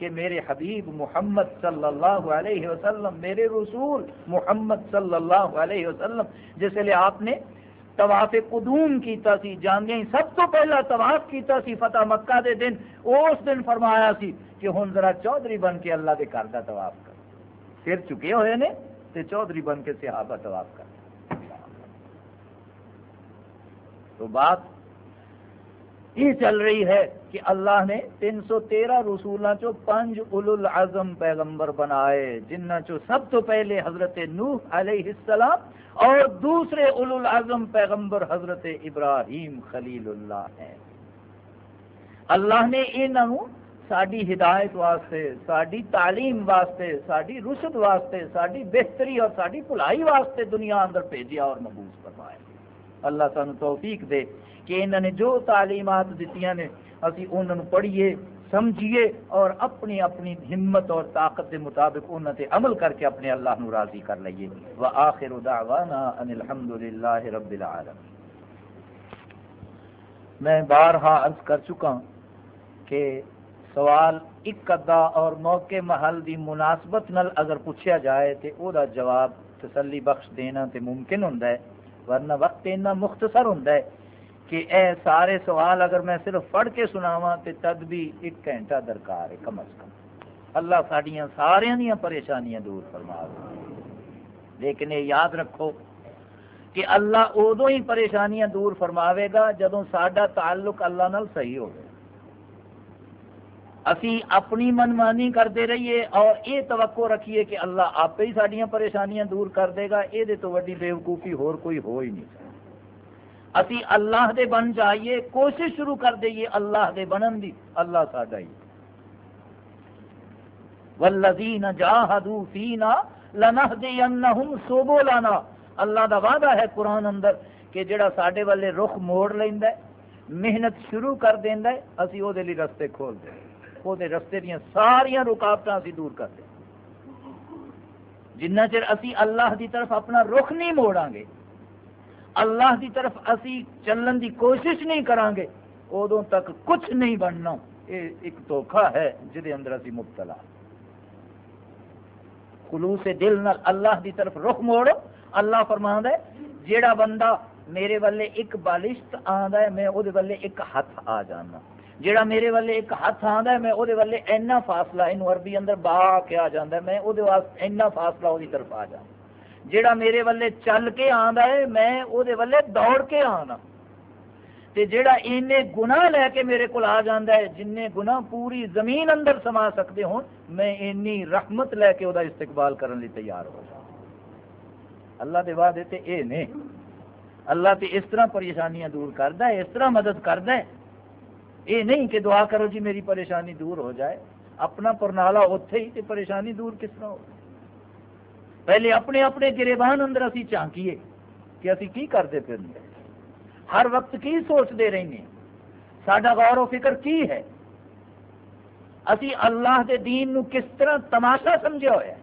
کہ میرے حبیب محمد صلی اللہ علیہ وسلم، میرے رسول محمد صلی اللہ علیہ وسلم، جس لیے آپ نے طواف قدوم کیتا سی جاندے سب تو پہلا طواف کیتا سی، فتح مکہ دے دن، اس دن فرمایا سی کہ ہن ذرا چودھری بن کے اللہ دے گھر دا طواف کر۔ پھر چکے ہوئے نے تے چودھری بن کے صحابہ طواف کر۔ تو بات یہ چل رہی ہے کہ اللہ نے تین سو تیرہ رسولوں چو پنج اول العظم پیغمبر بنائے، جنہ چو سب تو پہلے حضرت نوح علیہ السلام اور دوسرے اول العظم پیغمبر حضرت ابراہیم خلیل اللہ ہے اللہ نے انہوں ساری ہدایت واسطے ساری تعلیم واسطے ساری رشد واسطے ساری بہتری اور ساری بھلائی واسطے دنیا اندر بھیجیا اور مبوس فرمایا۔ اللہ سانو توفیق دے کہ انہوں نے جو تعلیمات دیتی نے اسی انہوں پڑھیے، سمجھیے اور اپنی اپنی ہمت اور طاقت کے مطابق انہوں نے عمل کر کے اپنے اللہ نو راضی کر لئیے۔ وآخر دعوانا ان الحمدللہ رب العالمین۔ میں بارہا عرض کر چکا کہ سوال ایک ادا اور موقع محل دی مناسبت نل اگر پوچھا جائے تو او دا جواب تسلی بخش دینا تے ممکن ہوں ورنہ وقت اتنا مختصر ہوں کہ اے سارے سوال اگر میں صرف پڑھ کے سناواں تو تد بھی ایک گھنٹہ درکار ہے کم از کم۔ اللہ سڈیا سارے دیا پریشانیاں دور فرما لیکن یہ یاد رکھو کہ اللہ ادو ہی پریشانیاں دور فرماوے گا جدو سڈا تعلق اللہ نال صحیح ہو اسی اپنی منمانی کرتے رہیے اور یہ توقع رکھیے کہ اللہ آپ ہی سڈیا پریشانیاں دور کر دے گا۔ یہ تو ویڈی بےوقوفی ہور کوئی ہو ہی نہیں اسی اللہ دے بن جائیے، کوشش شروع کر دئیے اللہ دے بنن دی، اللہ ساڈا ہی والذین جاہدوا فینا لنہدینہم سبلنا۔ اللہ دا وعدہ ہے قرآن اندر کہ جڑا ساڈے والے رخ موڑ لیندا ہے، محنت شروع کر دیندا ہے، اسی او دے لیے رستے کھول دیں او دے رستے دیاں ساریاں رکاوٹاں اسی دور کر دیں جنہ چر اسی اللہ دی طرف اپنا رخ نہیں موڑاں گے اللہ کی طرف اسی چلن کی کوشش نہیں کریں گے ادو تک کچھ نہیں بننا۔ یہ ایک دھوکھا ہے جہد اندر اسی مبتلا۔ خلوص دل نال اللہ دی طرف رخ موڑو۔ اللہ فرما ہے، جیڑا بندہ میرے والے ایک بالشت آندا ہے، میں وہ والے ایک ہاتھ آ جانا۔ جیڑا میرے والے ایک ہاتھ آندا ہے، میں وہ والے اینا فاصلہ ان عربی اندر با کے آ جانا ہے، میں وہ اینا فاصلہ وہ طرف آ جانا۔ جیڑا میرے والے چل کے آندا ہے، میں وہ والے دوڑ کے آنا۔ تے جیڑا اینے گناہ لے کے میرے کو آ جاندہ ہے جن گناہ پوری زمین اندر سما سکتے ہوں میں اینی رحمت لے کے وہ استقبال کرنے تیار ہو جاؤں۔ اللہ دے وعدے تے اے نے۔ اللہ تے اس طرح پریشانیاں دور کردا ہے، اس طرح مدد کردا ہے۔ اے نہیں کہ دعا کرو جی میری پریشانی دور ہو جائے۔ اپنا پرنالا اوتھے ہی تے پریشانی دور کس طرح ہو جائے؟ پہلے اپنے اپنے گریبان اندر اسی چانکیے کہ اسی کی کرتے پھر ہر وقت کی سوچتے رہنے سڈا غور و فکر کی ہے؟ اسی اللہ دے دین نو کس طرح تماشا سمجھا ہوا ہے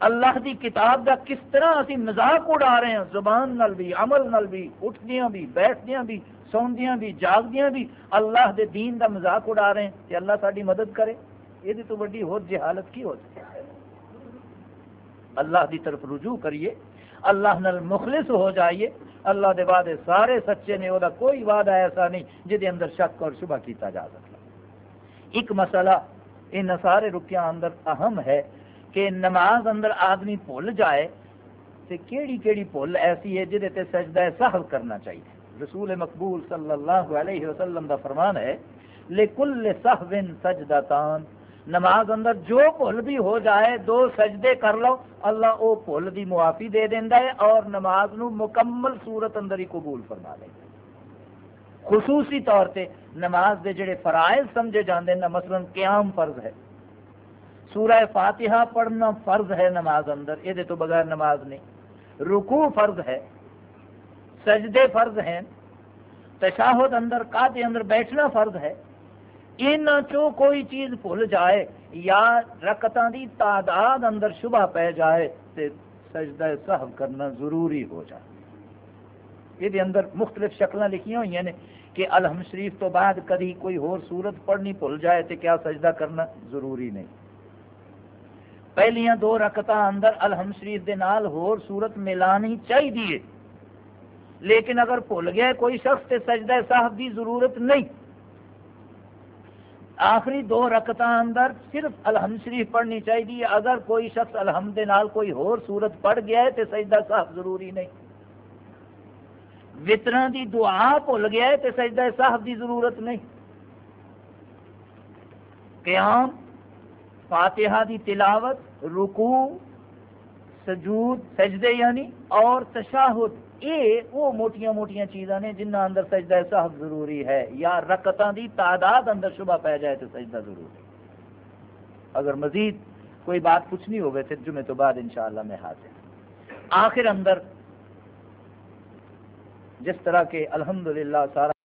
اللہ دی کتاب دا کس طرح اسی مزاق اڑا رہے ہیں؟ زبان نل بھی، عمل نل بھی، اٹھدیاں بھی، بیٹھدیاں بھی، سوندیاں بھی، جاگدیاں بھی، اللہ دے دین دا مزاق اڑا رہے ہیں؟ کہ اللہ ساری مدد کرے؟ یہ تو ویڈی ہو جہالت کی ہو سکتی اللہ دی طرف رجوع کریے، اللہ نل مخلص ہو جائیے، اللہ دے وعدے سارے سچے نے وہ کوئی وعدہ ایسا نہیں جہد اندر شک اور شبہ کیتا جا سکتا ایک مسئلہ ان سارے رکیاں اندر اہم ہے کہ نماز اندر آدمی بھول جائے تو کیڑی کیڑی بھول ایسی ہے جہد سجدہ سہل کرنا چاہیے۔ رسول مقبول صلی اللہ علیہ وسلم دا فرمان ہے، لکل سہوین سجدتان نماز اندر جو بھول بھی ہو جائے، دو سجدے کر لو، اللہ او بھول دی معافی دے دینا ہے اور نماز نو مکمل صورت اندر ہی قبول فرما دے خصوصی طور پہ نماز دے جڑے فرائض سمجھے جاندے ہیں مثلا قیام فرض ہے۔ سورہ فاتحہ پڑھنا فرض ہے نماز اندر یہ تو بغیر نماز نہیں۔ رکوع فرض ہے، سجدے فرض ہیں، تشاہد اندر کاتے اندر بیٹھنا فرض ہے۔ ان کوئی چیز بھول جائے یا رکتوں دی تعداد اندر شبہ پہ جائے تو سجدہ صحب کرنا ضروری ہو جائے یہ اندر مختلف شکل لکھی ہوئی ہیں کہ الحم شریف تو بعد کدی کوئی ہور صورت پڑھنی بھول جائے تو کیا سجدہ کرنا ضروری نہیں پہلیاں دو رکت اندر الحم شریف دے نال ہور صورت ملانی چاہیے لیکن اگر بھول گیا کوئی شخص تے سجدہ صاحب دی ضرورت نہیں آخری دو رکت اندر صرف الحمد شریف پڑھنی چاہیے۔ اگر کوئی شخص الحمد نال کوئی ہور صورت پڑھ گیا ہے تو سجدہ صاحب ضروری نہیں۔ وطرا دی دعا بھول گیا ہے تو سجدہ صاحب دی ضرورت نہیں۔ قیام، فاتحہ دی تلاوت، رکوع، سجود، سجدے یعنی اور تشاہد۔ یہ وہ موٹیاں موٹیاں چیزاں نے جنہ اندر سجدہ صاحب ضروری ہے یا رکتاں دی تعداد اندر شبہ پہ جائے تو سجدہ ضروری اگر مزید کوئی بات پوچھنی ہوگی پھر جمعے تو بعد انشاءاللہ میں حاضر آخر اندر جس طرح کے الحمدللہ سارا